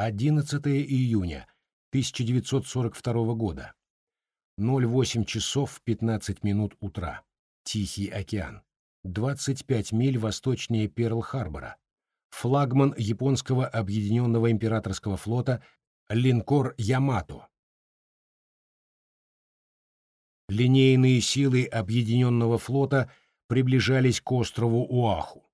11 июня 1942 года. 08 часов 15 минут утра. Тихий океан. 25 миль восточнее Перл-Харбора. Флагман японского объединенного императорского флота линкор «Ямато». Линейные силы объединенного флота приближались к острову Уаху.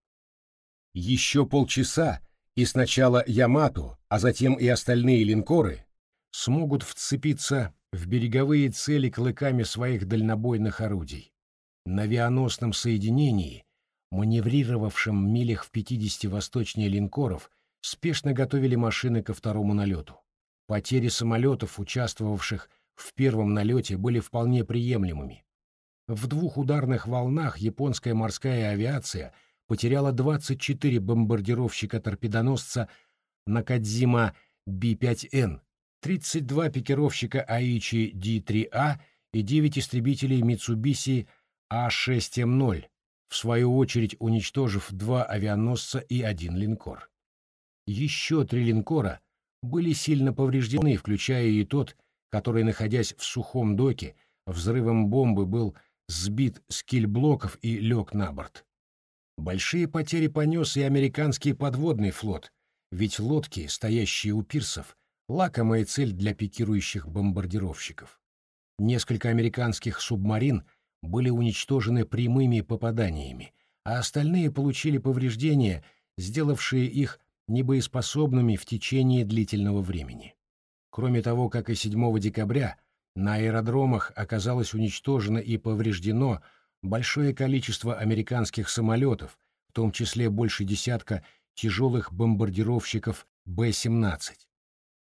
Еще полчаса, и сначала «Ямато», а затем и остальные линкоры смогут вцепиться в береговые цели клыками своих дальнобойных орудий. На авианосном соединении, маневрировавшем милях в 50 восточнее линкоров, спешно готовили машины ко второму налету. Потери самолетов, участвовавших в первом налете, были вполне приемлемыми. В двух ударных волнах японская морская авиация потеряла 24 бомбардировщика-торпедоносца Накадзима Би-5Н, 32 пикировщика Аичи Ди-3А и 9 истребителей Митсубиси А-6М0, в свою очередь уничтожив два авианосца и один линкор. Еще три линкора были сильно повреждены, включая и тот, который, находясь в сухом доке, взрывом бомбы был сбит с кильблоков и лег на борт. Большие потери понес и американский подводный флот, ведь лодки, стоящие у пирсов, лакомая цель для пикирующих бомбардировщиков. Несколько американских субмарин были уничтожены прямыми попаданиями, а остальные получили повреждения, сделавшие их небоеспособными в течение длительного времени. Кроме того, как и 7 декабря, на аэродромах оказалось уничтожено и повреждено большое количество американских самолетов, в том числе больше десятка тяжелых бомбардировщиков Б-17.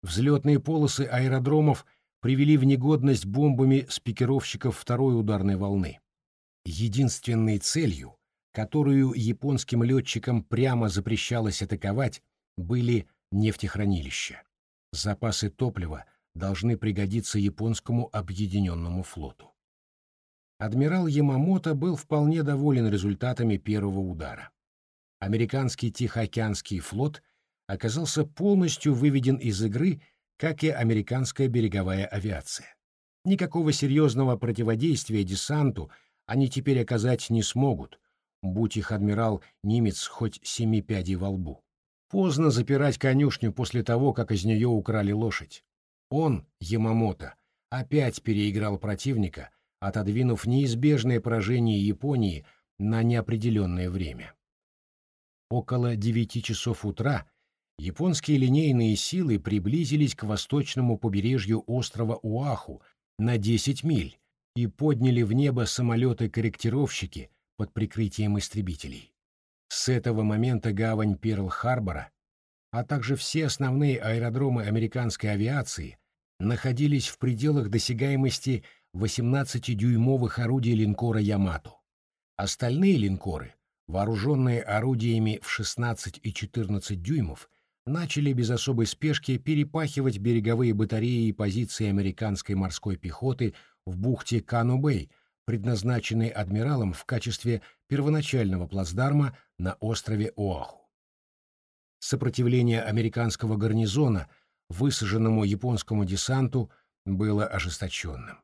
Взлетные полосы аэродромов – привели в негодность бомбами спикировщиков второй ударной волны. Единственной целью, которую японским летчикам прямо запрещалось атаковать, были нефтехранилища. Запасы топлива должны пригодиться японскому объединенному флоту. Адмирал Ямамото был вполне доволен результатами первого удара. Американский Тихоокеанский флот оказался полностью выведен из игры как и американская береговая авиация. Никакого серьезного противодействия десанту они теперь оказать не смогут, будь их адмирал немец хоть семи пядей во лбу. Поздно запирать конюшню после того, как из нее украли лошадь. Он, Ямамото, опять переиграл противника, отодвинув неизбежное поражение Японии на неопределенное время. Около девяти часов утра японские линейные силы приблизились к восточному побережью острова Уаху на 10 миль и подняли в небо самолеты-корректировщики под прикрытием истребителей. С этого момента гавань Перл-Харбора, а также все основные аэродромы американской авиации находились в пределах досягаемости 18-дюймовых орудий линкора «Ямато». Остальные линкоры, вооруженные орудиями в 16 и 14 дюймов, начали без особой спешки перепахивать береговые батареи и позиции американской морской пехоты в бухте Кану-Бэй, предназначенной адмиралом в качестве первоначального плацдарма на острове Оаху. Сопротивление американского гарнизона высаженному японскому десанту было ожесточенным.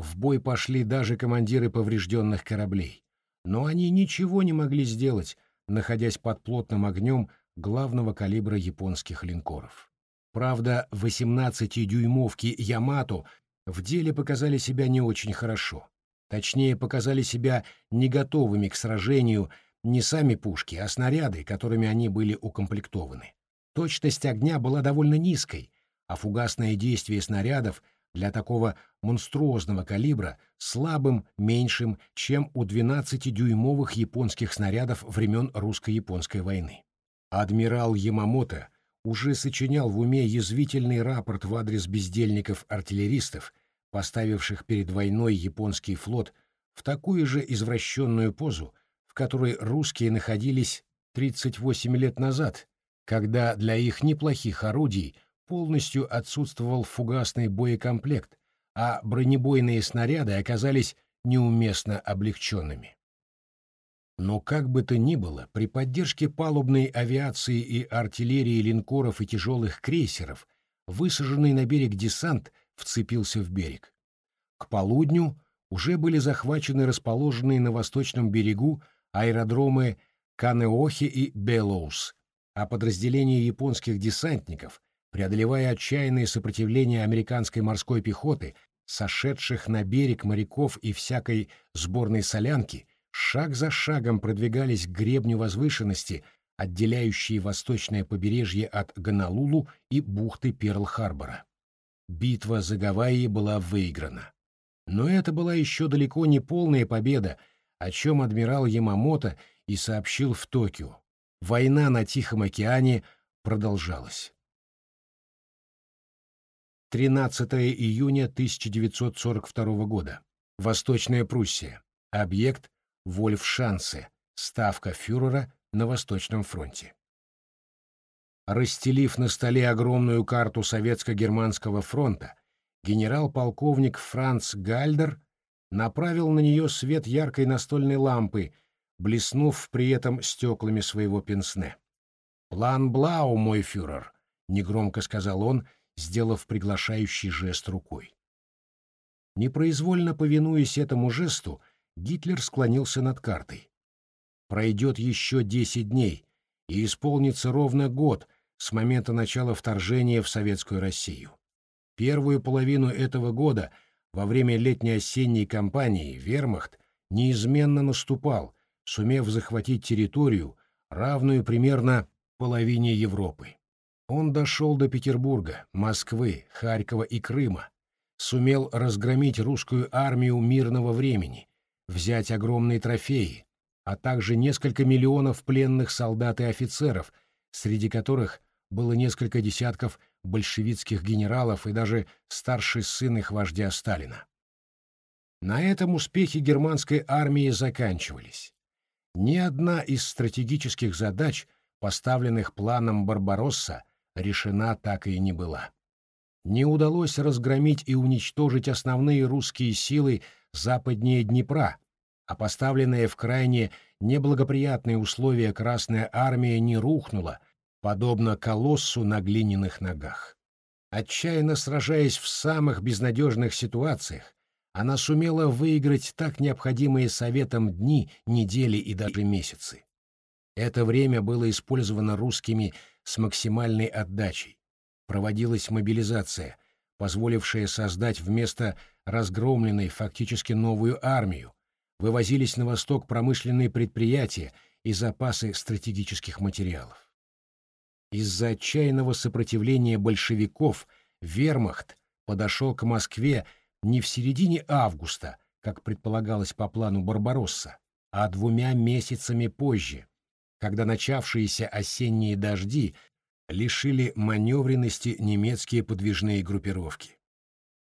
В бой пошли даже командиры поврежденных кораблей, но они ничего не могли сделать, находясь под плотным огнем главного калибра японских линкоров. Правда, 18-дюймовки «Ямато» в деле показали себя не очень хорошо. Точнее, показали себя не готовыми к сражению не сами пушки, а снаряды, которыми они были укомплектованы. Точность огня была довольно низкой, а фугасное действие снарядов для такого монструозного калибра слабым, меньшим, чем у 12-дюймовых японских снарядов времен русско-японской войны. Адмирал Ямамото уже сочинял в уме язвительный рапорт в адрес бездельников-артиллеристов, поставивших перед войной японский флот в такую же извращенную позу, в которой русские находились 38 лет назад, когда для их неплохих орудий полностью отсутствовал фугасный боекомплект, а бронебойные снаряды оказались неуместно облегченными. Но как бы то ни было, при поддержке палубной авиации и артиллерии линкоров и тяжелых крейсеров высаженный на берег десант вцепился в берег. К полудню уже были захвачены расположенные на восточном берегу аэродромы Канеохи и Белоус, а подразделения японских десантников, преодолевая отчаянное сопротивление американской морской пехоты, сошедших на берег моряков и всякой сборной солянки, шаг за шагом продвигались к гребню возвышенности, отделяющей восточное побережье от Гонолулу и бухты Перл-Харбора. Битва за Гавайи была выиграна. Но это была еще далеко не полная победа, о чем адмирал Ямамото и сообщил в Токио. Война на Тихом океане продолжалась. 13 июня 1942 года. Восточная Пруссия. Объект Вольфшансе. Ставка фюрера на Восточном фронте. Расстелив на столе огромную карту Советско-Германского фронта, генерал-полковник Франц Гальдер направил на нее свет яркой настольной лампы, блеснув при этом стеклами своего пенсне. «План Блау, мой фюрер», — негромко сказал он, сделав приглашающий жест рукой. Непроизвольно повинуясь этому жесту, Гитлер склонился над картой. Пройдет еще десять дней, и исполнится ровно год с момента начала вторжения в Советскую Россию. Первую половину этого года, во время летней-осенней кампании, вермахт неизменно наступал, сумев захватить территорию, равную примерно половине Европы. Он дошел до Петербурга, Москвы, Харькова и Крыма, сумел разгромить русскую армию мирного времени, взять огромные трофеи, а также несколько миллионов пленных солдат и офицеров, среди которых было несколько десятков большевистских генералов и даже старший сын их вождя Сталина. На этом успехи германской армии заканчивались. Ни одна из стратегических задач, поставленных планом Барбаросса, решена так и не была. Не удалось разгромить и уничтожить основные русские силы западнее Днепра, а поставленная в крайне неблагоприятные условия Красная армия не рухнула, подобно колоссу на глиняных ногах. Отчаянно сражаясь в самых безнадежных ситуациях, она сумела выиграть так необходимые советам дни, недели и даже месяцы. Это время было использовано русскими с максимальной отдачей. Проводилась мобилизация, позволившая создать вместо разгромленной фактически новую армию, вывозились на восток промышленные предприятия и запасы стратегических материалов. Из-за отчаянного сопротивления большевиков вермахт подошел к Москве не в середине августа, как предполагалось по плану Барбаросса, а двумя месяцами позже, когда начавшиеся осенние дожди лишили маневренности немецкие подвижные группировки.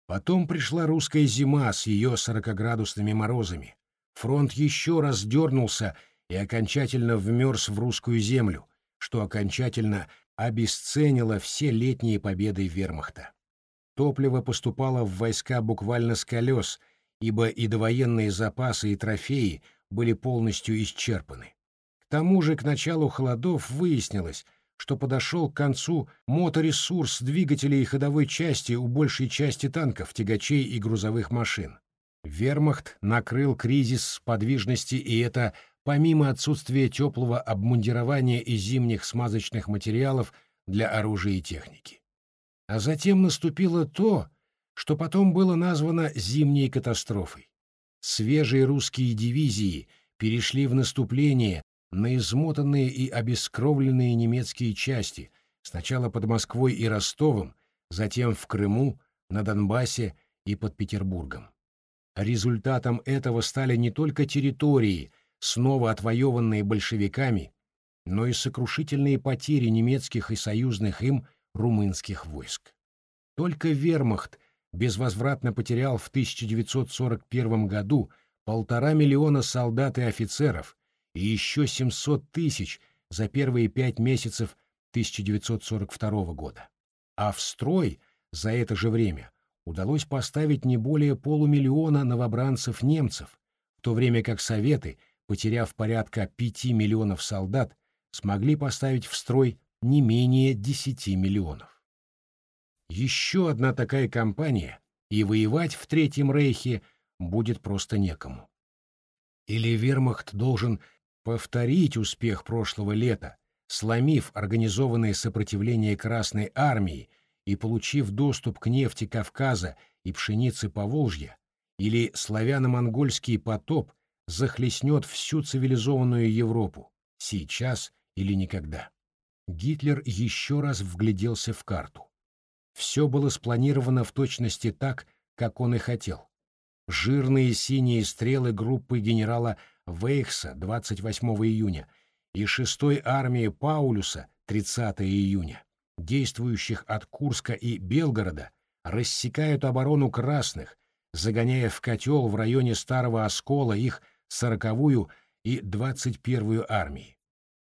Потом пришла русская зима с ее сорокоградусными морозами. Фронт еще раз дернулся и окончательно вмерз в русскую землю, что окончательно обесценило все летние победы вермахта. Топливо поступало в войска буквально с колес, ибо и довоенные запасы и трофеи были полностью исчерпаны. К тому же к началу холодов выяснилось, что подошел к концу моторесурс двигателей и ходовой части у большей части танков, тягачей и грузовых машин. Вермахт накрыл кризис подвижности, и это помимо отсутствия теплого обмундирования и зимних смазочных материалов для оружия и техники. А затем наступило то, что потом было названо зимней катастрофой. Свежие русские дивизии перешли в наступление на измотанные и обескровленные немецкие части, сначала под Москвой и Ростовом, затем в Крыму, на Донбассе и под Петербургом. Результатом этого стали не только территории, снова отвоеванные большевиками, но и сокрушительные потери немецких и союзных им румынских войск. Только вермахт безвозвратно потерял в 1941 году полтора миллиона солдат и офицеров и еще 700 тысяч за первые пять месяцев 1942 года. А в строй за это же время удалось поставить не более полумиллиона новобранцев немцев, в то время как Советы потеряв порядка 5 миллионов солдат, смогли поставить в строй не менее 10 миллионов. Еще одна такая кампания, и воевать в Третьем Рейхе будет просто некому. Или вермахт должен повторить успех прошлого лета, сломив организованное сопротивление Красной Армии и получив доступ к нефти Кавказа и пшенице Поволжья, или славяно-монгольский потоп захлестнет всю цивилизованную Европу, сейчас или никогда. Гитлер еще раз вгляделся в карту. Все было спланировано в точности так, как он и хотел. Жирные синие стрелы группы генерала Вейхса 28 июня и 6-й армии Паулюса 30 июня, действующих от Курска и Белгорода, рассекают оборону красных, загоняя в котел в районе Старого Оскола их 40-ю и 21-ю армии.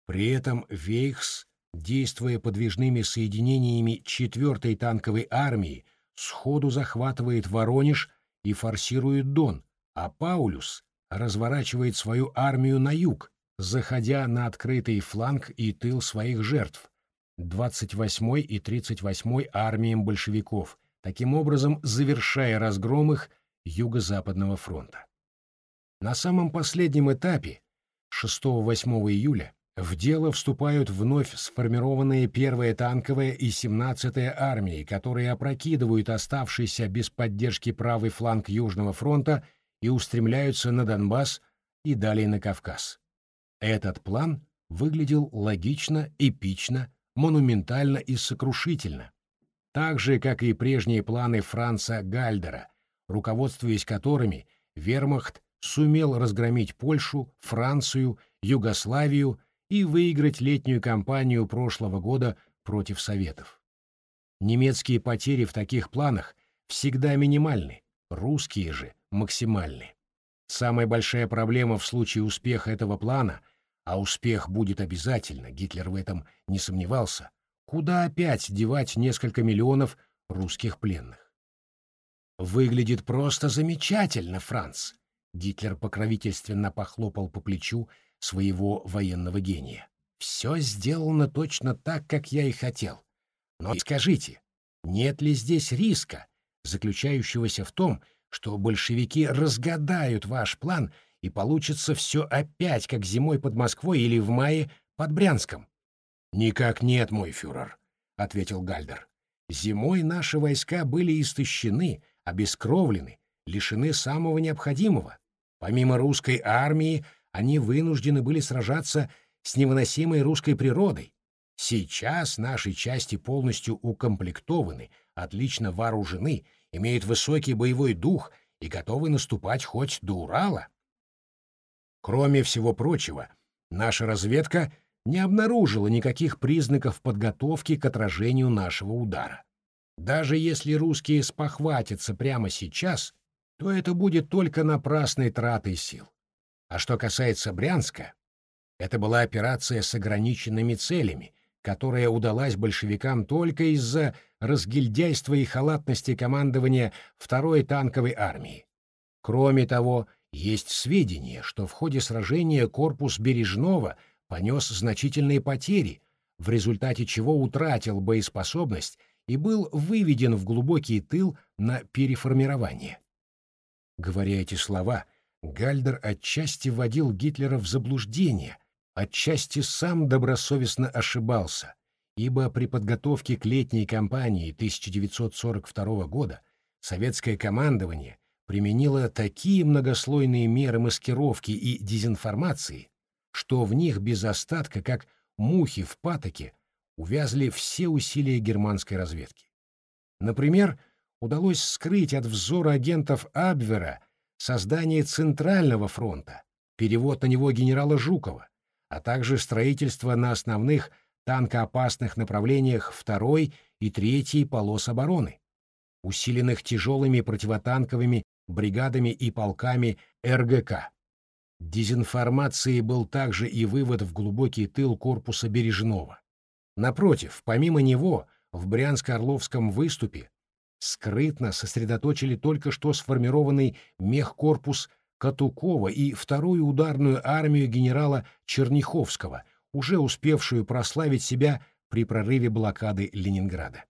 При этом Вейхс, действуя подвижными соединениями 4-й танковой армии, сходу захватывает Воронеж и форсирует Дон, а Паулюс разворачивает свою армию на юг, заходя на открытый фланг и тыл своих жертв, 28-й и 38-й армиям большевиков, таким образом завершая разгром их Юго-Западного фронта. На самом последнем этапе, 6-8 июля, в дело вступают вновь сформированные 1-я танковая и 17-я армии, которые опрокидывают оставшийся без поддержки правый фланг Южного фронта и устремляются на Донбасс и далее на Кавказ. Этот план выглядел логично, эпично, монументально и сокрушительно, так же, как и прежние планы Франца Гальдера, руководствуясь которыми вермахт сумел разгромить Польшу, Францию, Югославию и выиграть летнюю кампанию прошлого года против Советов. Немецкие потери в таких планах всегда минимальны, русские же максимальны. Самая большая проблема в случае успеха этого плана — а успех будет обязательно, Гитлер в этом не сомневался, куда опять девать несколько миллионов русских пленных. «Выглядит просто замечательно, Франц!» Гитлер покровительственно похлопал по плечу своего военного гения. «Все сделано точно так, как я и хотел. Но скажите, нет ли здесь риска, заключающегося в том, что большевики разгадают ваш план и получится все опять, как зимой под Москвой или в мае под Брянском. «Никак нет, мой фюрер», — ответил Гальдер. «Зимой наши войска были истощены, обескровлены, лишены самого необходимого. Помимо русской армии, они вынуждены были сражаться с невыносимой русской природой. Сейчас наши части полностью укомплектованы, отлично вооружены, имеют высокий боевой дух и готовы наступать хоть до Урала. Кроме всего прочего, наша разведка не обнаружила никаких признаков подготовки к отражению нашего удара. Даже если русские спохватятся прямо сейчас, то это будет только напрасной тратой сил. А что касается Брянска, это была операция с ограниченными целями, которая удалась большевикам только из-за разгильдяйства и халатности командования второй танковой армии. Кроме того, есть сведения, что в ходе сражения корпус Бережного понес значительные потери, в результате чего утратил боеспособность и был выведен в глубокий тыл на переформирование. Говоря эти слова, Гальдер отчасти вводил Гитлера в заблуждение, отчасти сам добросовестно ошибался, ибо при подготовке к летней кампании 1942 года советское командование применила такие многослойные меры маскировки и дезинформации, что в них без остатка, как мухи в патоке, увязли все усилия германской разведки. Например, удалось скрыть от взора агентов Абвера создание Центрального фронта, перевод на него генерала Жукова, а также строительство на основных танкоопасных направлениях второй и третьей полос обороны, усиленных тяжелыми противотанковыми бригадами и полками РГК. Дезинформацией был также и вывод в глубокий тыл корпуса Бережного. Напротив, помимо него, в Брянско-Орловском выступе скрытно сосредоточили только что сформированный мехкорпус Катукова и вторую ударную армию генерала Черняховского, уже успевшую прославить себя при прорыве блокады Ленинграда.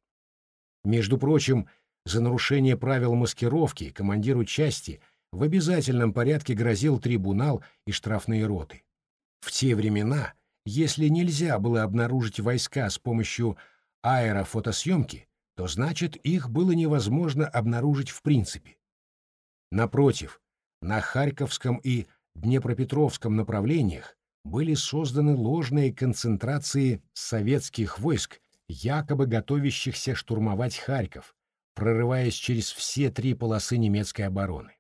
Между прочим, за нарушение правил маскировки командиру части в обязательном порядке грозил трибунал и штрафные роты. В те времена, если нельзя было обнаружить войска с помощью аэрофотосъемки, то значит их было невозможно обнаружить в принципе. Напротив, на Харьковском и Днепропетровском направлениях были созданы ложные концентрации советских войск, якобы готовящихся штурмовать Харьков, прорываясь через все три полосы немецкой обороны.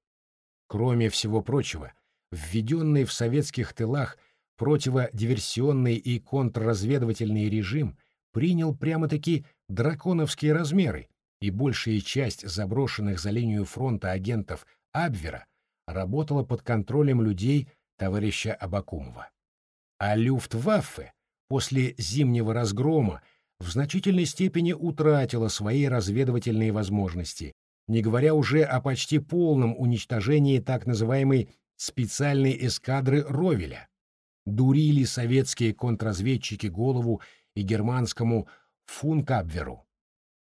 Кроме всего прочего, введенный в советских тылах противодиверсионный и контрразведывательный режим принял прямо-таки драконовские размеры, и большая часть заброшенных за линию фронта агентов Абвера работала под контролем людей товарища Абакумова. А Люфтваффе после зимнего разгрома в значительной степени утратила свои разведывательные возможности, не говоря уже о почти полном уничтожении так называемой специальной эскадры Ровеля. Дурили советские контрразведчики голову и германскому Функабверу,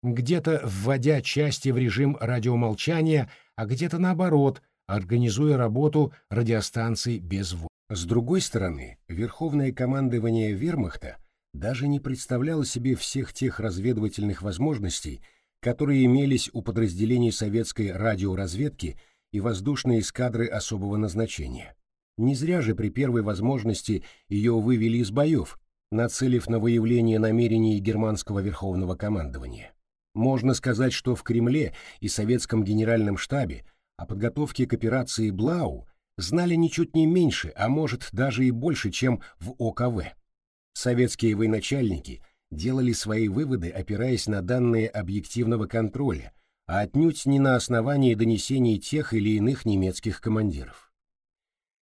где-то вводя части в режим радиомолчания, а где-то наоборот, организуя работу радиостанций без звука. С другой стороны, Верховное командование Вермахта даже не представляло себе всех тех разведывательных возможностей, которые имелись у подразделений советской радиоразведки и воздушной эскадры особого назначения. Не зря же при первой возможности ее вывели из боев, нацелив на выявление намерений германского верховного командования. Можно сказать, что в Кремле и советском генеральном штабе о подготовке к операции «Блау» знали ничуть не меньше, а может даже и больше, чем в ОКВ. Советские военачальники делали свои выводы, опираясь на данные объективного контроля, а отнюдь не на основании донесений тех или иных немецких командиров.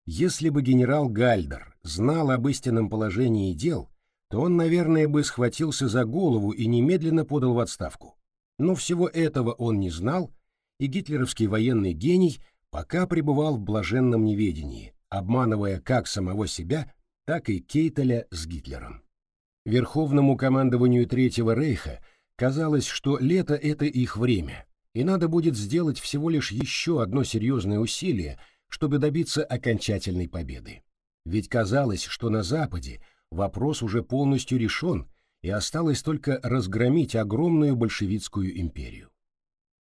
Если бы генерал Гальдер знал об истинном положении дел, то он, наверное, бы схватился за голову и немедленно подал в отставку. Но всего этого он не знал, и гитлеровский военный гений – пока пребывал в блаженном неведении, обманывая как самого себя, так и Кейтеля с Гитлером. Верховному командованию Третьего Рейха казалось, что лето — это их время, и надо будет сделать всего лишь еще одно серьезное усилие, чтобы добиться окончательной победы. Ведь казалось, что на Западе вопрос уже полностью решен, и осталось только разгромить огромную большевистскую империю.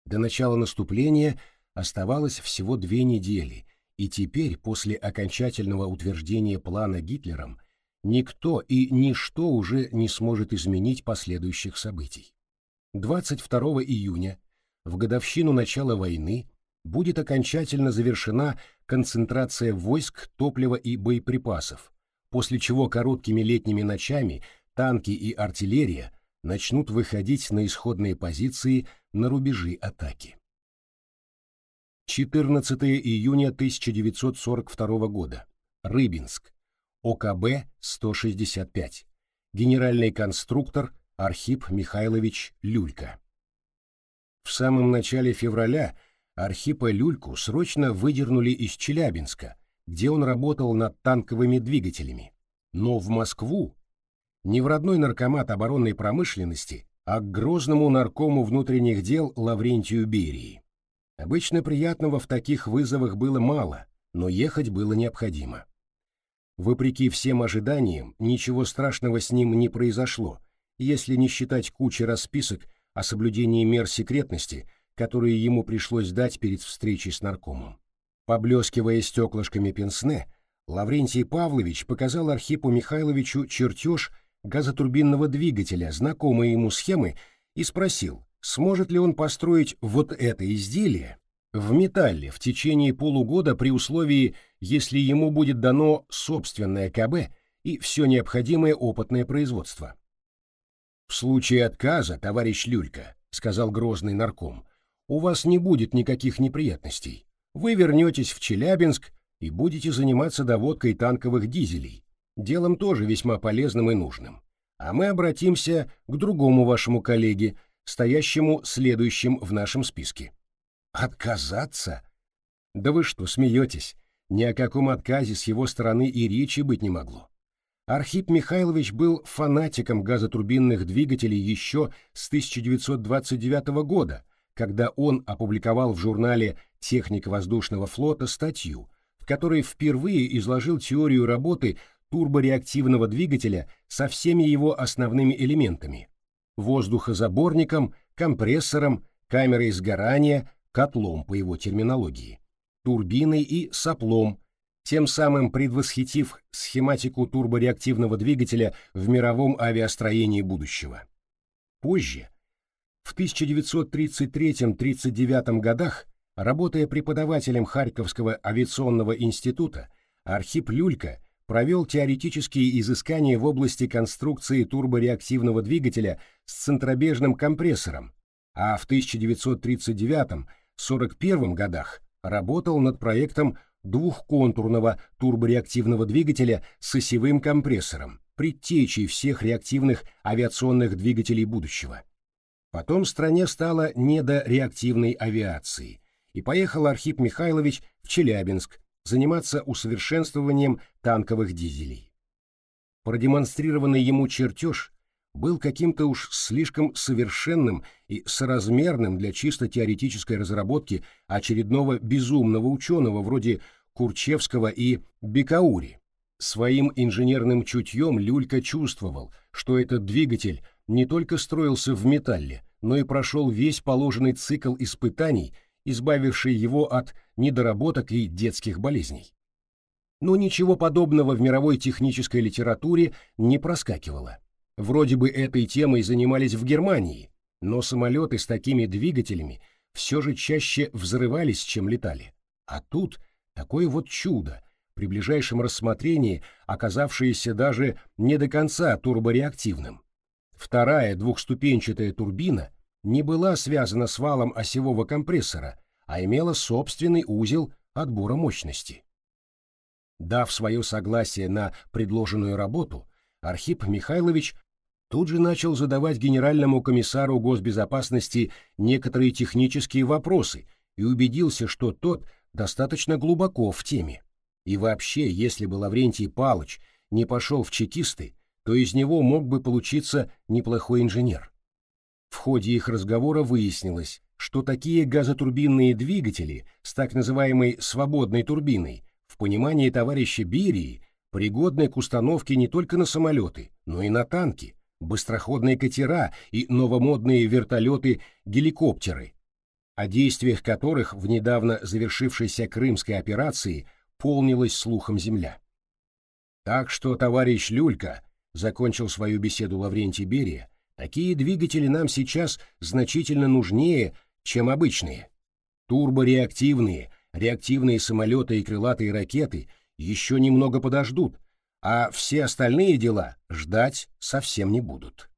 До начала наступления – оставалось всего две недели, и теперь, после окончательного утверждения плана Гитлером, никто и ничто уже не сможет изменить последующих событий. 22 июня, в годовщину начала войны, будет окончательно завершена концентрация войск, топлива и боеприпасов, после чего короткими летними ночами танки и артиллерия начнут выходить на исходные позиции на рубежи атаки. 14 июня 1942 года. Рыбинск. ОКБ-165. Генеральный конструктор Архип Михайлович Люлька. В самом начале февраля Архипа Люльку срочно выдернули из Челябинска, где он работал над танковыми двигателями. Но в Москву, не в родной наркомат оборонной промышленности, а к грозному наркому внутренних дел Лаврентию Берии. Обычно приятного в таких вызовах было мало, но ехать было необходимо. Вопреки всем ожиданиям, ничего страшного с ним не произошло, если не считать кучи расписок о соблюдении мер секретности, которые ему пришлось дать перед встречей с наркомом. Поблескивая стеклышками пенсне, Лаврентий Павлович показал Архипу Михайловичу чертеж газотурбинного двигателя, знакомые ему схемы, и спросил, сможет ли он построить вот это изделие в металле в течение полугода при условии, если ему будет дано собственное КБ и все необходимое опытное производство. «В случае отказа, товарищ Люлька», — сказал грозный нарком, — «у вас не будет никаких неприятностей. Вы вернетесь в Челябинск и будете заниматься доводкой танковых дизелей, делом тоже весьма полезным и нужным. А мы обратимся к другому вашему коллеге, стоящему следующим в нашем списке. Отказаться? Да вы что, смеетесь? Ни о каком отказе с его стороны и речи быть не могло. Архип Михайлович был фанатиком газотурбинных двигателей еще с 1929 года, когда он опубликовал в журнале «Техника воздушного флота» статью, в которой впервые изложил теорию работы турбореактивного двигателя со всеми его основными элементами – воздухозаборником, компрессором, камерой сгорания, котлом по его терминологии, турбиной и соплом, тем самым предвосхитив схематику турбореактивного двигателя в мировом авиастроении будущего. Позже, в 1933-39 годах, работая преподавателем Харьковского авиационного института, Архип Люлька провел теоретические изыскания в области конструкции турбореактивного двигателя с центробежным компрессором, а в 1939-41 годах работал над проектом двухконтурного турбореактивного двигателя с осевым компрессором, предтечей всех реактивных авиационных двигателей будущего. Потом стране стало не до реактивной авиации, и поехал Архип Михайлович в Челябинск заниматься усовершенствованием танковых дизелей. Продемонстрированный ему чертеж был каким-то уж слишком совершенным и соразмерным для чисто теоретической разработки очередного безумного ученого вроде Курчевского и Бекаури. Своим инженерным чутьем Люлька чувствовал, что этот двигатель не только строился в металле, но и прошел весь положенный цикл испытаний, избавивший его от недоработок и детских болезней. Но ничего подобного в мировой технической литературе не проскакивало. Вроде бы этой темой занимались в Германии, но самолеты с такими двигателями все же чаще взрывались, чем летали. А тут такое вот чудо, при ближайшем рассмотрении оказавшееся даже не до конца турбореактивным. Вторая двухступенчатая турбина не была связана с валом осевого компрессора, а имела собственный узел отбора мощности. Дав свое согласие на предложенную работу, Архип Михайлович тут же начал задавать генеральному комиссару госбезопасности некоторые технические вопросы и убедился, что тот достаточно глубоко в теме. И вообще, если бы Лаврентий Палыч не пошел в чекисты, то из него мог бы получиться неплохой инженер. В ходе их разговора выяснилось, что такие газотурбинные двигатели с так называемой «свободной турбиной» в понимании товарища Берии пригодны к установке не только на самолеты, но и на танки, быстроходные катера и новомодные вертолеты-геликоптеры, о действиях которых в недавно завершившейся крымской операции полнилась слухом земля. Так что, товарищ Люлька, закончил свою беседу Лаврентий Берия, такие двигатели нам сейчас значительно нужнее, чем обычные. Турбореактивные, реактивные самолеты и крылатые ракеты еще немного подождут, а все остальные дела ждать совсем не будут.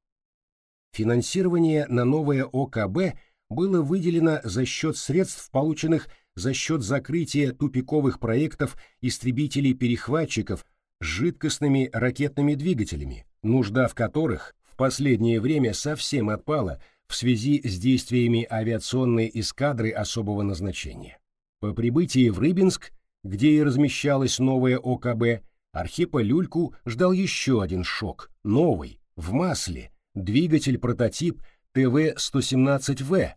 Финансирование на новое ОКБ было выделено за счет средств, полученных за счет закрытия тупиковых проектов истребителей-перехватчиков с жидкостными ракетными двигателями, нужда в которых в последнее время совсем отпала в связи с действиями авиационной эскадры особого назначения. По прибытии в Рыбинск, где и размещалось новое ОКБ, Архипа Люльку ждал еще один шок, новый, в масле, двигатель-прототип ТВ-117В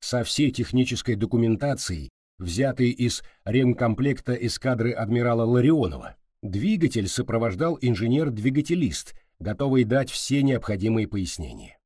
со всей технической документацией, взятый из ремкомплекта эскадры адмирала Ларионова. Двигатель сопровождал инженер-двигателист, готовый дать все необходимые пояснения.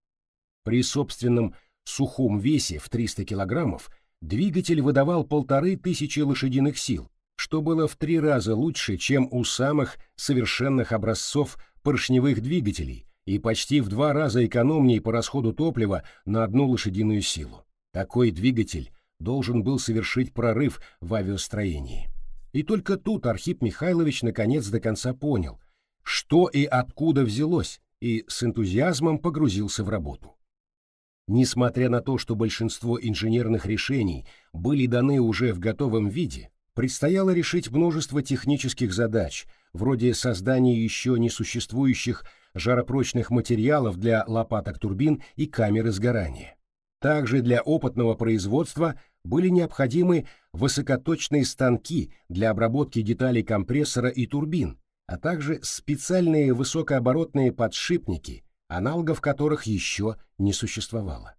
При собственном сухом весе в 300 килограммов двигатель выдавал полторы тысячи лошадиных сил, что было в три раза лучше, чем у самых совершенных образцов поршневых двигателей и почти в два раза экономнее по расходу топлива на одну лошадиную силу. Такой двигатель должен был совершить прорыв в авиастроении. И только тут Архип Михайлович наконец до конца понял, что и откуда взялось, и с энтузиазмом погрузился в работу. Несмотря на то, что большинство инженерных решений были даны уже в готовом виде, предстояло решить множество технических задач, вроде создания еще не существующих жаропрочных материалов для лопаток турбин и камеры сгорания. Также для опытного производства были необходимы высокоточные станки для обработки деталей компрессора и турбин, а также специальные высокооборотные подшипники, аналогов которых еще не существовало.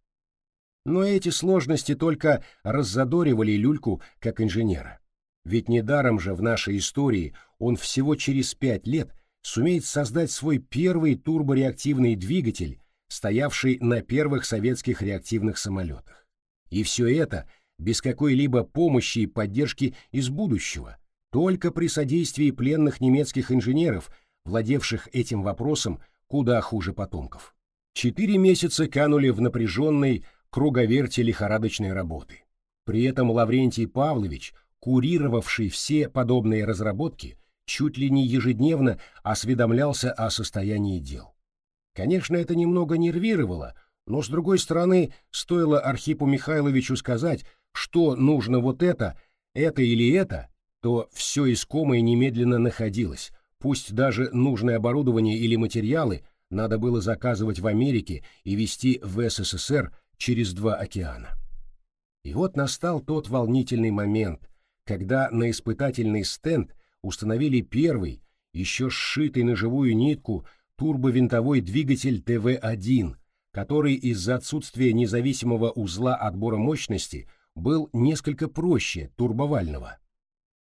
Но эти сложности только раззадоривали Люльку как инженера. Ведь недаром же в нашей истории он всего через пять лет сумеет создать свой первый турбореактивный двигатель, стоявший на первых советских реактивных самолетах. И все это без какой-либо помощи и поддержки из будущего, только при содействии пленных немецких инженеров, владевших этим вопросом куда хуже потомков. Четыре месяца канули в напряженной круговерти лихорадочной работы. При этом Лаврентий Павлович, курировавший все подобные разработки, чуть ли не ежедневно осведомлялся о состоянии дел. Конечно, это немного нервировало, но, с другой стороны, стоило Архипу Михайловичу сказать, что нужно вот это, это или это, то все искомое немедленно находилось, пусть даже нужное оборудование или материалы надо было заказывать в Америке и везти в СССР через два океана. И вот настал тот волнительный момент, когда на испытательный стенд установили первый, еще сшитый на живую нитку, турбовинтовой двигатель ТВ-1, который из-за отсутствия независимого узла отбора мощности был несколько проще турбовального.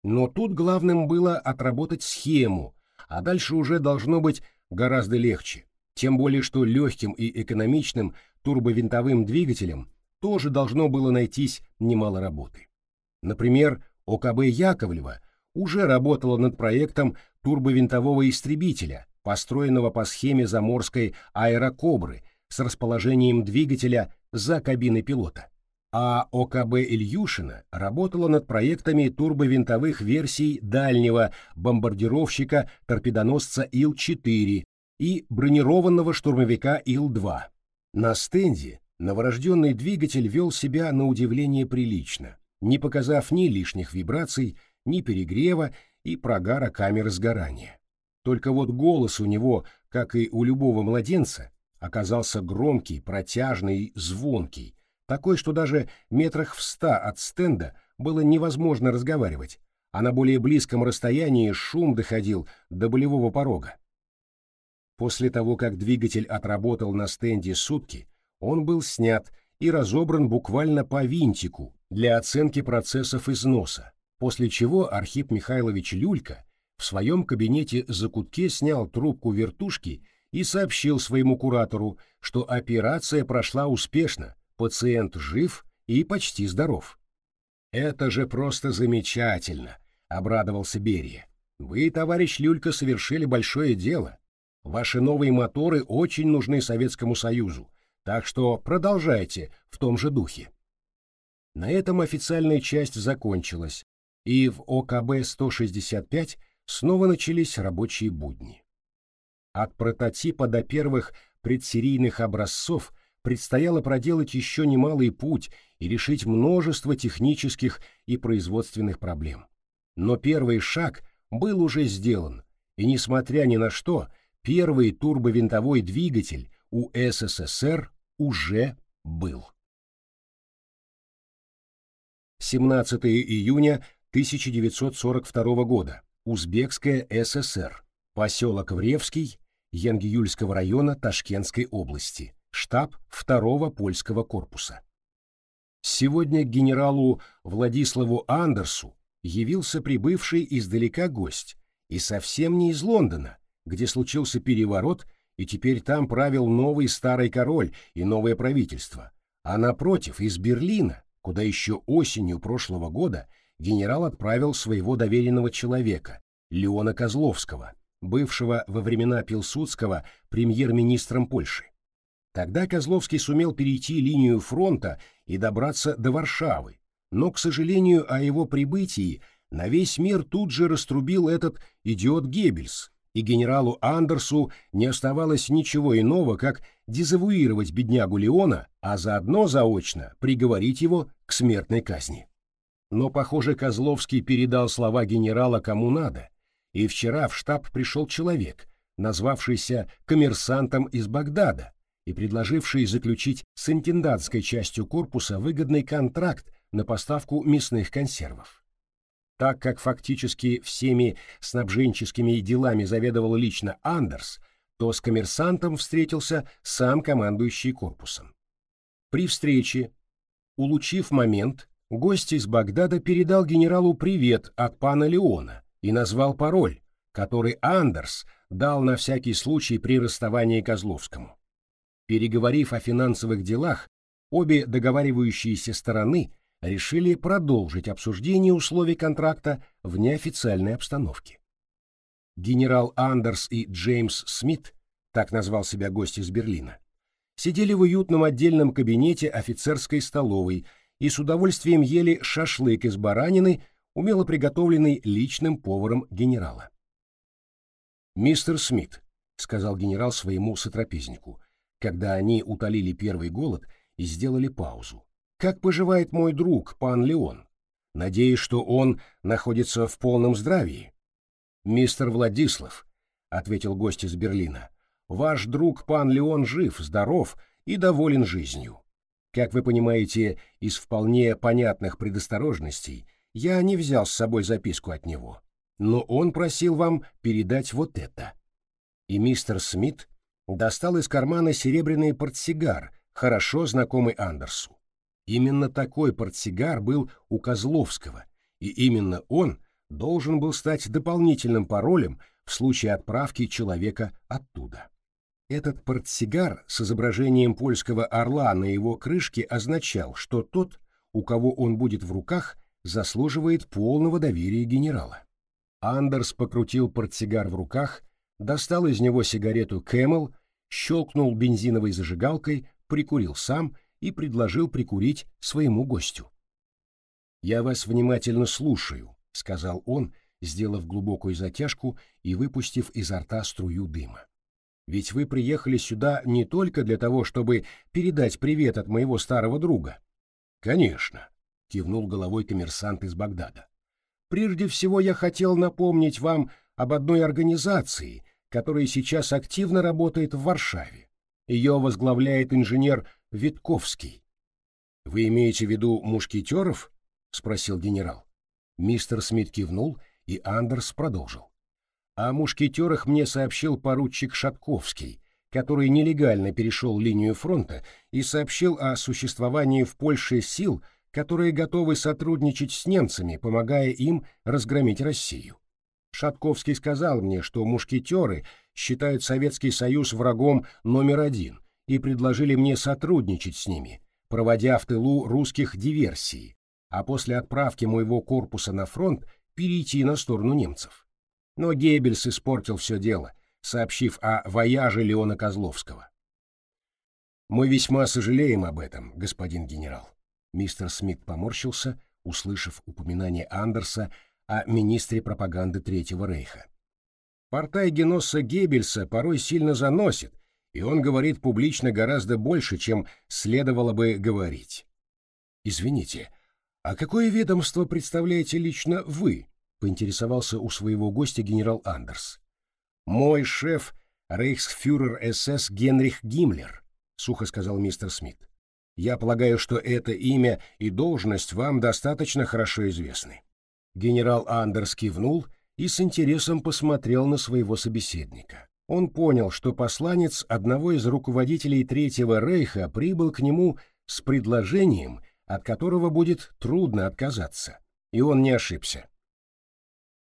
Но тут главным было отработать схему, а дальше уже должно быть гораздо легче, тем более что легким и экономичным турбовинтовым двигателем тоже должно было найтись немало работы. Например, ОКБ Яковлева уже работала над проектом турбовинтового истребителя, построенного по схеме заморской аэрокобры с расположением двигателя за кабиной пилота. А ОКБ Ильюшина работала над проектами турбовинтовых версий дальнего бомбардировщика-торпедоносца Ил-4 и бронированного штурмовика Ил-2. На стенде новорожденный двигатель вел себя на удивление прилично, не показав ни лишних вибраций, ни перегрева и прогара камеры сгорания. Только вот голос у него, как и у любого младенца, оказался громкий, протяжный, звонкий, такой, что даже метрах в ста от стенда было невозможно разговаривать, а на более близком расстоянии шум доходил до болевого порога. После того, как двигатель отработал на стенде сутки, он был снят и разобран буквально по винтику для оценки процессов износа, после чего Архип Михайлович Люлька в своем кабинете-закутке снял трубку вертушки и сообщил своему куратору, что операция прошла успешно, пациент жив и почти здоров. «Это же просто замечательно!» — обрадовался Берия. «Вы, товарищ Люлька, совершили большое дело. Ваши новые моторы очень нужны Советскому Союзу, так что продолжайте в том же духе. На этом официальная часть закончилась, и в ОКБ-165 снова начались рабочие будни. От прототипа до первых предсерийных образцов предстояло проделать еще немалый путь и решить множество технических и производственных проблем. Но первый шаг был уже сделан, и, несмотря ни на что, первый турбовинтовой двигатель у СССР уже был. 17 июня 1942 года. Узбекская ССР. Поселок Вревский, Янгиюльского района Ташкентской области. Штаб второго польского корпуса. Сегодня генералу Владиславу Андерсу явился прибывший издалека гость, и совсем не из Лондона, где случился переворот, и теперь там правил новый старый король и новое правительство, а напротив, из Берлина, куда еще осенью прошлого года генерал отправил своего доверенного человека, Леона Козловского, бывшего во времена Пилсудского премьер-министром Польши. Тогда Козловский сумел перейти линию фронта и добраться до Варшавы, но, к сожалению, о его прибытии на весь мир тут же раструбил этот идиот Геббельс, и генералу Андерсу не оставалось ничего иного, как дезавуировать беднягу Леона, а заодно заочно приговорить его к смертной казни. Но, похоже, Козловский передал слова генерала кому надо, и вчера в штаб пришел человек, назвавшийся коммерсантом из Багдада и предложивший заключить с интендантской частью корпуса выгодный контракт на поставку мясных консервов. Так как фактически всеми снабженческими делами заведовал лично Андерс, то с коммерсантом встретился сам командующий корпусом. При встрече, улучив момент, гость из Багдада передал генералу привет от пана Леона и назвал пароль, который Андерс дал на всякий случай при расставании Козловскому. Переговорив о финансовых делах, обе договаривающиеся стороны решили продолжить обсуждение условий контракта в неофициальной обстановке. Генерал Андерс и Джеймс Смит, так назвал себя гость из Берлина, сидели в уютном отдельном кабинете офицерской столовой и с удовольствием ели шашлык из баранины, умело приготовленный личным поваром генерала. «Мистер Смит», — сказал генерал своему сотрапезнику, когда они утолили первый голод и сделали паузу. «Как поживает мой друг, пан Леон? Надеюсь, что он находится в полном здравии». «Мистер Владислав», — ответил гость из Берлина, — «ваш друг пан Леон жив, здоров и доволен жизнью. Как вы понимаете, из вполне понятных предосторожностей я не взял с собой записку от него, но он просил вам передать вот это». И мистер Смит достал из кармана серебряный портсигар, хорошо знакомый Андерсу. Именно такой портсигар был у Козловского, и именно он должен был стать дополнительным паролем в случае отправки человека оттуда. Этот портсигар с изображением польского орла на его крышке означал, что тот, у кого он будет в руках, заслуживает полного доверия генерала. Андерс покрутил портсигар в руках, достал из него сигарету Camel щелкнул бензиновой зажигалкой, прикурил сам и предложил прикурить своему гостю. «Я вас внимательно слушаю», — сказал он, сделав глубокую затяжку и выпустив изо рта струю дыма. «Ведь вы приехали сюда не только для того, чтобы передать привет от моего старого друга». «Конечно», — кивнул головой коммерсант из Багдада. «Прежде всего я хотел напомнить вам об одной организации, которая сейчас активно работает в Варшаве. Ее возглавляет инженер Витковский. «Вы имеете в виду мушкетеров?» — спросил генерал. Мистер Смит кивнул, и Андерс продолжил. О мушкетерах мне сообщил поручик Шатковский, который нелегально перешел линию фронта и сообщил о существовании в Польше сил, которые готовы сотрудничать с немцами, помогая им разгромить Россию. Шатковский сказал мне, что мушкетеры считают Советский Союз врагом номер один и предложили мне сотрудничать с ними, проводя в тылу русских диверсии, а после отправки моего корпуса на фронт перейти на сторону немцев. Но Геббельс испортил все дело, сообщив о вояже Леона Козловского. «Мы весьма сожалеем об этом, господин генерал». Мистер Смит поморщился, услышав упоминание Андерса о министре пропаганды Третьего Рейха. Портай Геносса Геббельса порой сильно заносит, и он говорит публично гораздо больше, чем следовало бы говорить. «Извините, а какое ведомство представляете лично вы?» — поинтересовался у своего гостя генерал Андерс. «Мой шеф — рейхсфюрер СС Генрих Гиммлер», — сухо сказал мистер Смит. «Я полагаю, что это имя и должность вам достаточно хорошо известны». Генерал Андерс кивнул и с интересом посмотрел на своего собеседника. Он понял, что посланец одного из руководителей Третьего Рейха прибыл к нему с предложением, от которого будет трудно отказаться. И он не ошибся.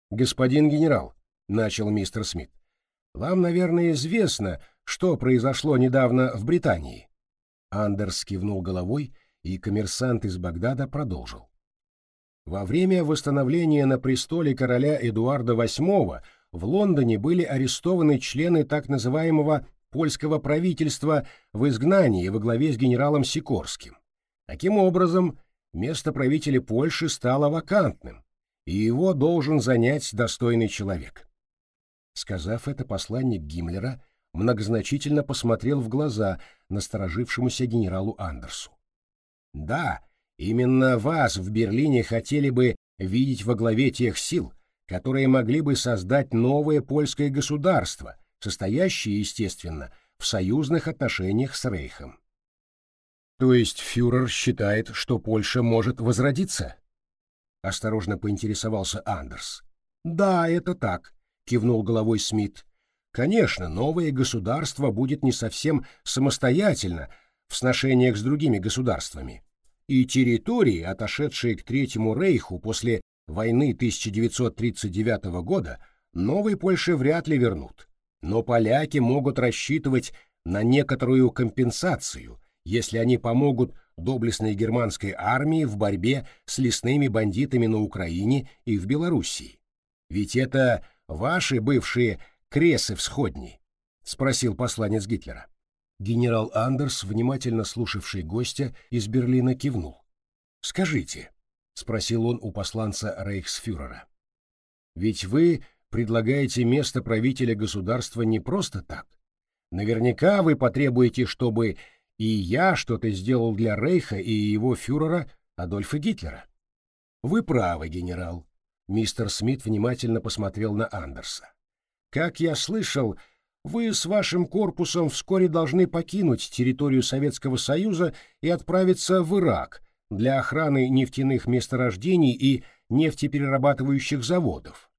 «Господин генерал», — начал мистер Смит, — «вам, наверное, известно, что произошло недавно в Британии». Андерс кивнул головой, и коммерсант из Багдада продолжил. Во время восстановления на престоле короля Эдуарда VIII в Лондоне были арестованы члены так называемого польского правительства в изгнании во главе с генералом Сикорским. Таким образом, место правителя Польши стало вакантным, и его должен занять достойный человек. Сказав это, посланник Гиммлера многозначительно посмотрел в глаза насторожившемуся генералу Андерсу. Да, Именно вас в Берлине хотели бы видеть во главе тех сил, которые могли бы создать новое польское государство, состоящее, естественно, в союзных отношениях с Рейхом. То есть фюрер считает, что Польша может возродиться? Осторожно поинтересовался Андерс. Да, это так, кивнул головой Смит. Конечно, новое государство будет не совсем самостоятельно в сношениях с другими государствами. И территории, отошедшие к Третьему Рейху после войны 1939 года, новой Польше вряд ли вернут. Но поляки могут рассчитывать на некоторую компенсацию, если они помогут доблестной германской армии в борьбе с лесными бандитами на Украине и в Белоруссии. Ведь это ваши бывшие кресы всходни, спросил посланец Гитлера. Генерал Андерс, внимательно слушавший гостя, из Берлина кивнул. «Скажите», — спросил он у посланца рейхсфюрера, — «ведь вы предлагаете место правителя государства не просто так. Наверняка вы потребуете, чтобы и я что-то сделал для Рейха и его фюрера Адольфа Гитлера». «Вы правы, генерал», — мистер Смит внимательно посмотрел на Андерса. «Как я слышал, — вы с вашим корпусом вскоре должны покинуть территорию Советского Союза и отправиться в Ирак для охраны нефтяных месторождений и нефтеперерабатывающих заводов.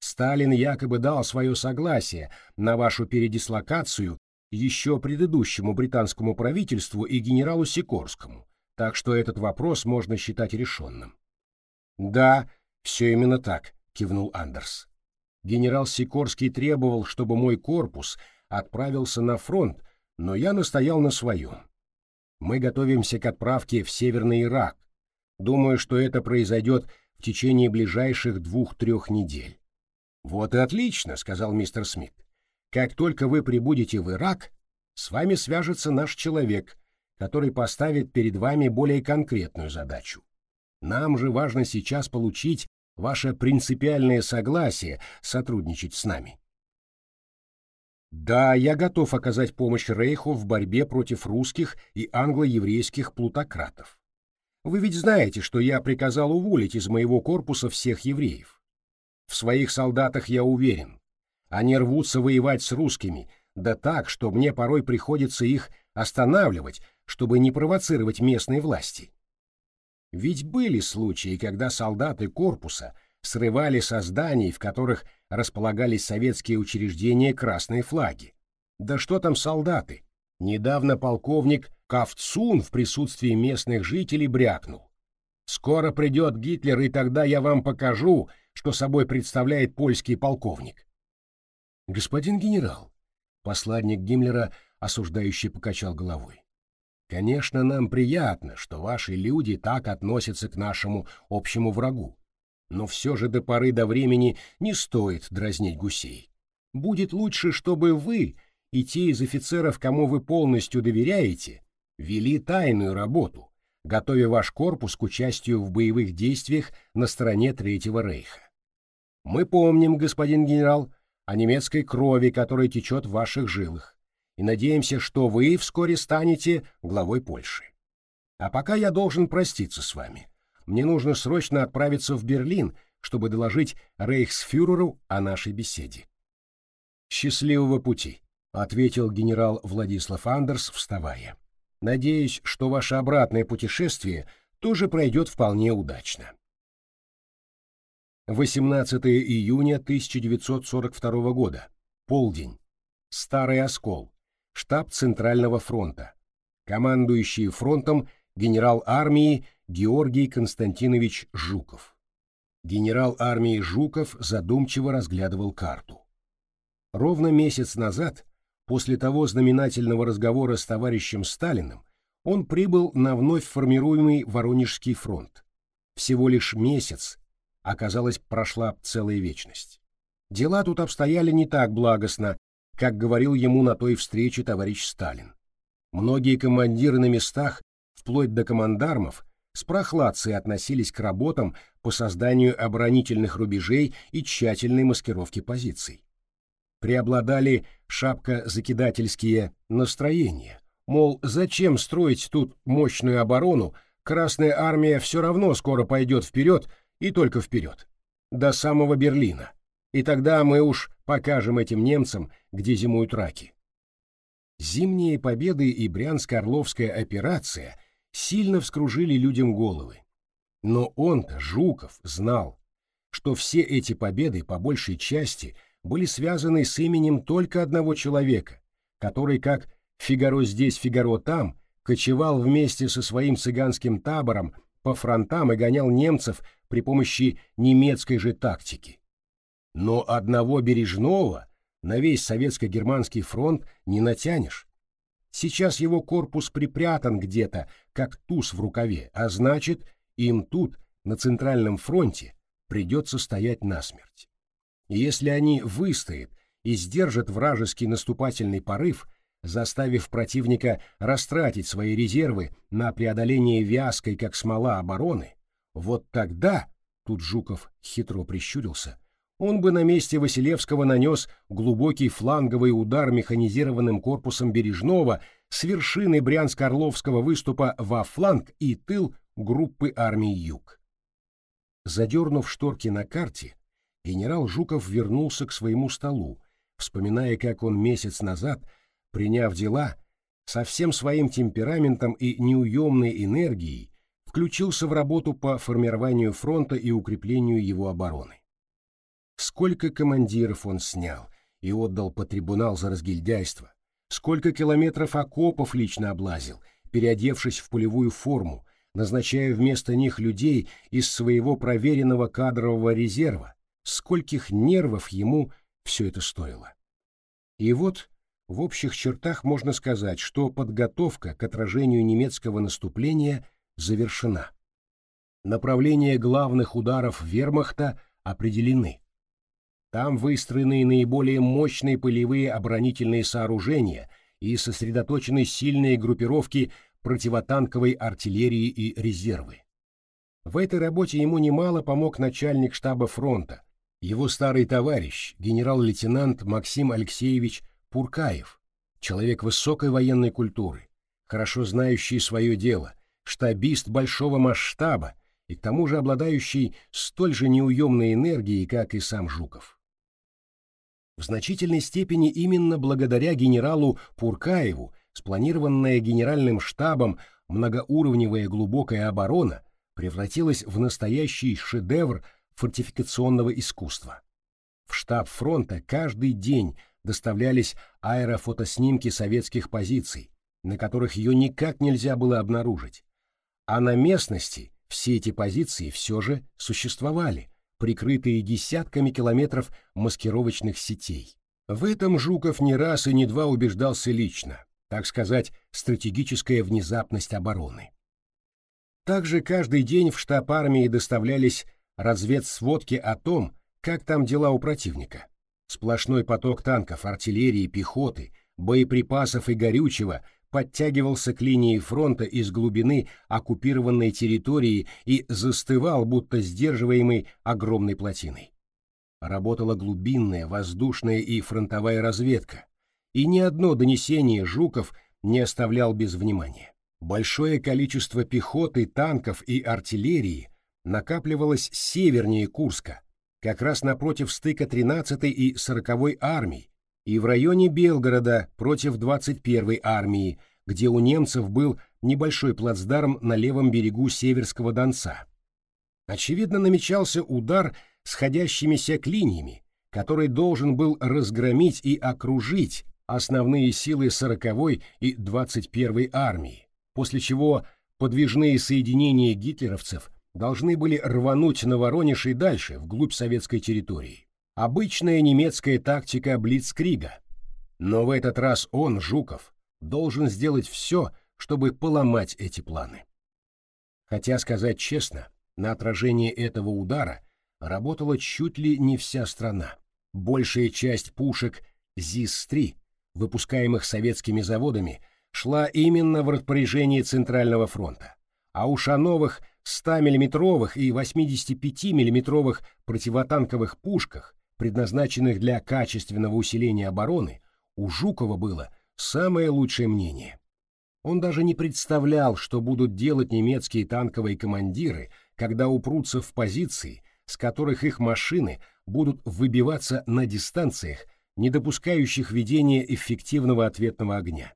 Сталин якобы дал свое согласие на вашу передислокацию еще предыдущему британскому правительству и генералу Сикорскому, так что этот вопрос можно считать решенным. «Да, все именно так», — кивнул Андерс. Генерал Сикорский требовал, чтобы мой корпус отправился на фронт, но я настоял на своем. Мы готовимся к отправке в Северный Ирак. Думаю, что это произойдет в течение ближайших двух-трех недель. «Вот и отлично», — сказал мистер Смит. «Как только вы прибудете в Ирак, с вами свяжется наш человек, который поставит перед вами более конкретную задачу. Нам же важно сейчас получить ваше принципиальное согласие сотрудничать с нами. Да, я готов оказать помощь Рейху в борьбе против русских и англо-еврейских плутократов. Вы ведь знаете, что я приказал уволить из моего корпуса всех евреев. В своих солдатах я уверен. Они рвутся воевать с русскими, да так, что мне порой приходится их останавливать, чтобы не провоцировать местные власти. Ведь были случаи, когда солдаты корпуса срывали со зданий, в которых располагались советские учреждения, красные флаги. Да что там солдаты? Недавно полковник Кавцун в присутствии местных жителей брякнул. «Скоро придет Гитлер, и тогда я вам покажу, что собой представляет польский полковник». «Господин генерал», — посланник Гиммлера осуждающий покачал головой, Конечно, нам приятно, что ваши люди так относятся к нашему общему врагу. Но все же до поры до времени не стоит дразнить гусей. Будет лучше, чтобы вы и те из офицеров, кому вы полностью доверяете, вели тайную работу, готовя ваш корпус к участию в боевых действиях на стороне Третьего Рейха. Мы помним, господин генерал, о немецкой крови, которая течет в ваших жилах и надеемся, что вы вскоре станете главой Польши. А пока я должен проститься с вами. Мне нужно срочно отправиться в Берлин, чтобы доложить рейхсфюреру о нашей беседе. «Счастливого пути», — ответил генерал Владислав Андерс, вставая. «Надеюсь, что ваше обратное путешествие тоже пройдет вполне удачно». 18 июня 1942 года. Полдень. Старый оскол штаб Центрального фронта, командующий фронтом генерал армии Георгий Константинович Жуков. Генерал армии Жуков задумчиво разглядывал карту. Ровно месяц назад, после того знаменательного разговора с товарищем Сталиным, он прибыл на вновь формируемый Воронежский фронт. Всего лишь месяц, оказалось, прошла целая вечность. Дела тут обстояли не так благостно, как говорил ему на той встрече товарищ Сталин. Многие командиры на местах, вплоть до командармов, с прохладцей относились к работам по созданию оборонительных рубежей и тщательной маскировке позиций. Преобладали шапко-закидательские настроения, мол, зачем строить тут мощную оборону, Красная армия все равно скоро пойдет вперед и только вперед, до самого Берлина, и тогда мы уж покажем этим немцам, где зимуют раки. Зимние победы и Брянско-Орловская операция сильно вскружили людям головы. Но он-то, Жуков, знал, что все эти победы по большей части были связаны с именем только одного человека, который, как «Фигаро здесь, Фигаро там», кочевал вместе со своим цыганским табором по фронтам и гонял немцев при помощи немецкой же тактики. Но одного Бережного на весь советско-германский фронт не натянешь. Сейчас его корпус припрятан где-то, как туз в рукаве, а значит, им тут, на Центральном фронте, придется стоять насмерть. Если они выстоят и сдержат вражеский наступательный порыв, заставив противника растратить свои резервы на преодоление вязкой, как смола, обороны, вот тогда, тут Жуков хитро прищурился, он бы на месте Василевского нанес глубокий фланговый удар механизированным корпусом Бережного с вершины Брянско-Орловского выступа во фланг и тыл группы армий Юг. Задернув шторки на карте, генерал Жуков вернулся к своему столу, вспоминая, как он месяц назад, приняв дела, со всем своим темпераментом и неуемной энергией включился в работу по формированию фронта и укреплению его обороны. Сколько командиров он снял и отдал по трибунал за разгильдяйство, сколько километров окопов лично облазил, переодевшись в полевую форму, назначая вместо них людей из своего проверенного кадрового резерва, скольких нервов ему все это стоило. И вот в общих чертах можно сказать, что подготовка к отражению немецкого наступления завершена. Направления главных ударов вермахта определены. Там выстроены наиболее мощные полевые оборонительные сооружения и сосредоточены сильные группировки противотанковой артиллерии и резервы. В этой работе ему немало помог начальник штаба фронта, его старый товарищ, генерал-лейтенант Максим Алексеевич Пуркаев, человек высокой военной культуры, хорошо знающий свое дело, штабист большого масштаба и к тому же обладающий столь же неуемной энергией, как и сам Жуков. В значительной степени именно благодаря генералу Пуркаеву спланированная генеральным штабом многоуровневая глубокая оборона превратилась в настоящий шедевр фортификационного искусства. В штаб фронта каждый день доставлялись аэрофотоснимки советских позиций, на которых ее никак нельзя было обнаружить. А на местности все эти позиции все же существовали, прикрытые десятками километров маскировочных сетей. В этом Жуков не раз и не два убеждался лично так сказать, стратегическая внезапность обороны. Также каждый день в штаб армии доставлялись разведсводки о том, как там дела у противника. Сплошной поток танков, артиллерии, пехоты, боеприпасов и горючего подтягивался к линии фронта из глубины оккупированной территории и застывал, будто сдерживаемый огромной плотиной. Работала глубинная, воздушная и фронтовая разведка, и ни одно донесение Жуков не оставлял без внимания. Большое количество пехоты, танков и артиллерии накапливалось севернее Курска, как раз напротив стыка 13-й и 40-й армий, и в районе Белгорода против 21-й армии, где у немцев был небольшой плацдарм на левом берегу Северского Донца. Очевидно, намечался удар сходящимися клиньями, который должен был разгромить и окружить основные силы 40-й и 21-й армии, после чего подвижные соединения гитлеровцев должны были рвануть на Воронеж и дальше, вглубь советской территории. Обычная немецкая тактика Блицкрига. Но в этот раз он, Жуков, должен сделать все, чтобы поломать эти планы. Хотя, сказать честно, на отражение этого удара работала чуть ли не вся страна. Большая часть пушек ЗИС-3 выпускаемых советскими заводами, шла именно в распоряжении Центрального фронта. А уж о новых 100-мм и 85-мм противотанковых пушках, предназначенных для качественного усиления обороны, у Жукова было самое лучшее мнение. Он даже не представлял, что будут делать немецкие танковые командиры, когда упрутся в позиции, с которых их машины будут выбиваться на дистанциях не допускающих ведения эффективного ответного огня.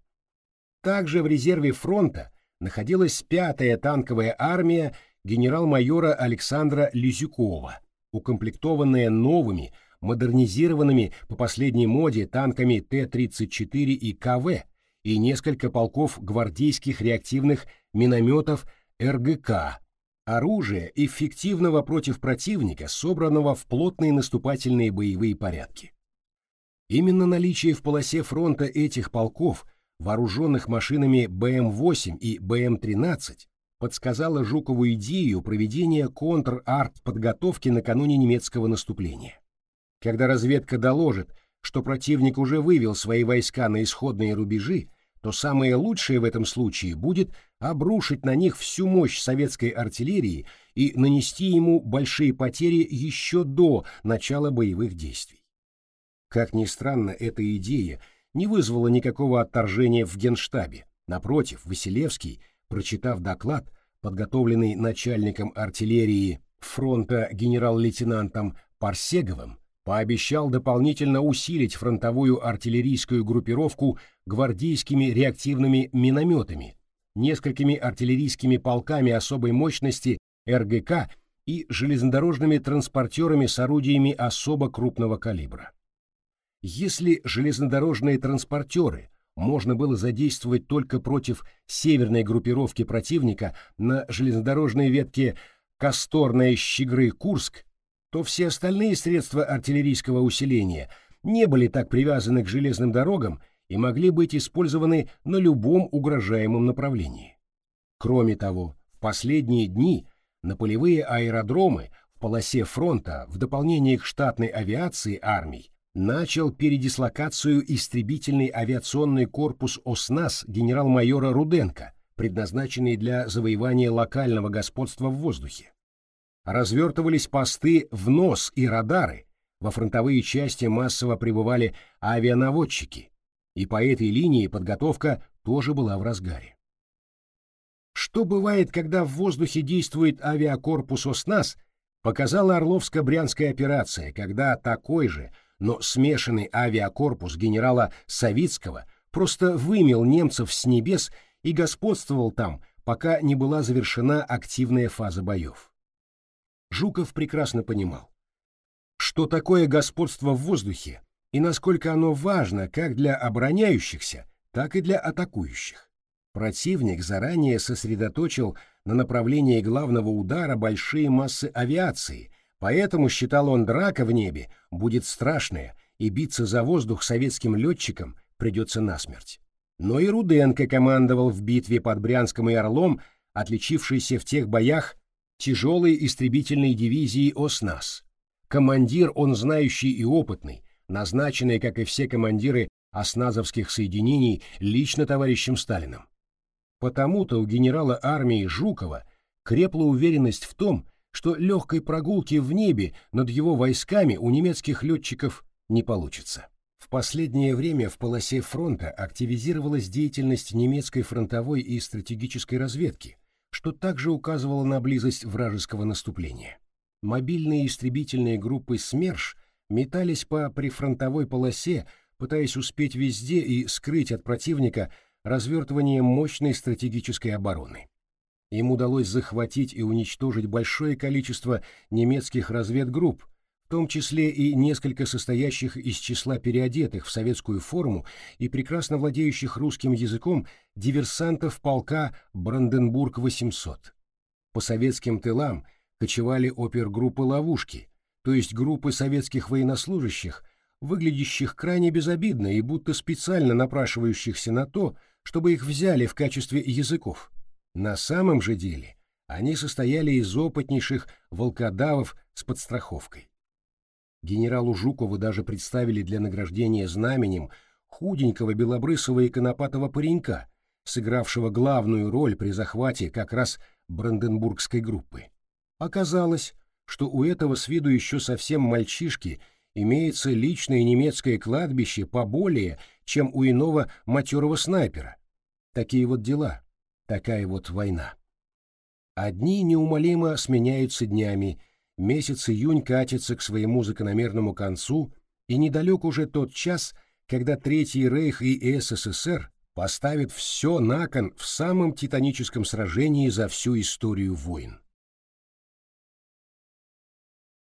Также в резерве фронта находилась пятая танковая армия генерал-майора Александра Лизюкова, укомплектованная новыми, модернизированными по последней моде танками Т-34 и КВ и несколько полков гвардейских реактивных минометов РГК, оружие эффективного против противника, собранного в плотные наступательные боевые порядки. Именно наличие в полосе фронта этих полков, вооруженных машинами БМ-8 и БМ-13, подсказало Жукову идею проведения контр-арт-подготовки накануне немецкого наступления. Когда разведка доложит, что противник уже вывел свои войска на исходные рубежи, то самое лучшее в этом случае будет обрушить на них всю мощь советской артиллерии и нанести ему большие потери еще до начала боевых действий. Как ни странно, эта идея не вызвала никакого отторжения в Генштабе. Напротив, Василевский прочитав доклад, подготовленный начальником артиллерии фронта генерал-лейтенантом Парсеговым, пообещал дополнительно усилить фронтовую артиллерийскую группировку гвардейскими реактивными минометами, несколькими артиллерийскими полками особой мощности РГК и железнодорожными транспортерами с орудиями особо крупного калибра. Если железнодорожные транспортеры можно было задействовать только против северной группировки противника на железнодорожной ветке Косторная-Щегры-Курск, то все остальные средства артиллерийского усиления не были так привязаны к железным дорогам и могли быть использованы на любом угрожаемом направлении. Кроме того, в последние дни на полевые аэродромы в полосе фронта в дополнение к штатной авиации армий начал передислокацию истребительный авиационный корпус ОСНАС генерал-майора Руденко, предназначенный для завоевания локального господства в воздухе. Развертывались посты в нос и радары, во фронтовые части массово прибывали авианаводчики, и по этой линии подготовка тоже была в разгаре. Что бывает, когда в воздухе действует авиакорпус ОСНАС, показала Орловско-Брянская операция, когда такой же – но смешанный авиакорпус генерала Савицкого просто вымел немцев с небес и господствовал там, пока не была завершена активная фаза боев. Жуков прекрасно понимал, что такое господство в воздухе и насколько оно важно как для обороняющихся, так и для атакующих. Противник заранее сосредоточил на направлении главного удара большие массы авиации, Поэтому, считал он, драка в небе будет страшная, и биться за воздух советским летчикам придется насмерть. Но и Руденко командовал в битве под Брянском и Орлом, отличившейся в тех боях тяжелой истребительной дивизии ОСНАС. Командир он знающий и опытный, назначенный, как и все командиры осназовских соединений, лично товарищем Сталиным. Потому-то у генерала армии Жукова крепла уверенность в том, что легкой прогулки в небе над его войсками у немецких летчиков не получится. В последнее время в полосе фронта активизировалась деятельность немецкой фронтовой и стратегической разведки, что также указывало на близость вражеского наступления. Мобильные истребительные группы СМЕРШ метались по прифронтовой полосе, пытаясь успеть везде и скрыть от противника развертывание мощной стратегической обороны. Им удалось захватить и уничтожить большое количество немецких разведгрупп, в том числе и несколько состоящих из числа переодетых в советскую форму и прекрасно владеющих русским языком диверсантов полка Бранденбург-800. По советским тылам кочевали опергруппы «Ловушки», то есть группы советских военнослужащих, выглядящих крайне безобидно и будто специально напрашивающихся на то, чтобы их взяли в качестве языков. На самом же деле они состояли из опытнейших волкодавов с подстраховкой. Генералу Жукову даже представили для награждения знаменем худенького белобрысого и конопатого паренька, сыгравшего главную роль при захвате как раз Бранденбургской группы. Оказалось, что у этого с виду еще совсем мальчишки имеется личное немецкое кладбище поболее, чем у иного матерого снайпера. Такие вот дела. Такая вот война. Одни неумолимо сменяются днями, месяц июнь катится к своему закономерному концу, И недалек уже тот час, когда Третий Рейх и СССР поставят все на кон в самом титаническом сражении за всю историю войн.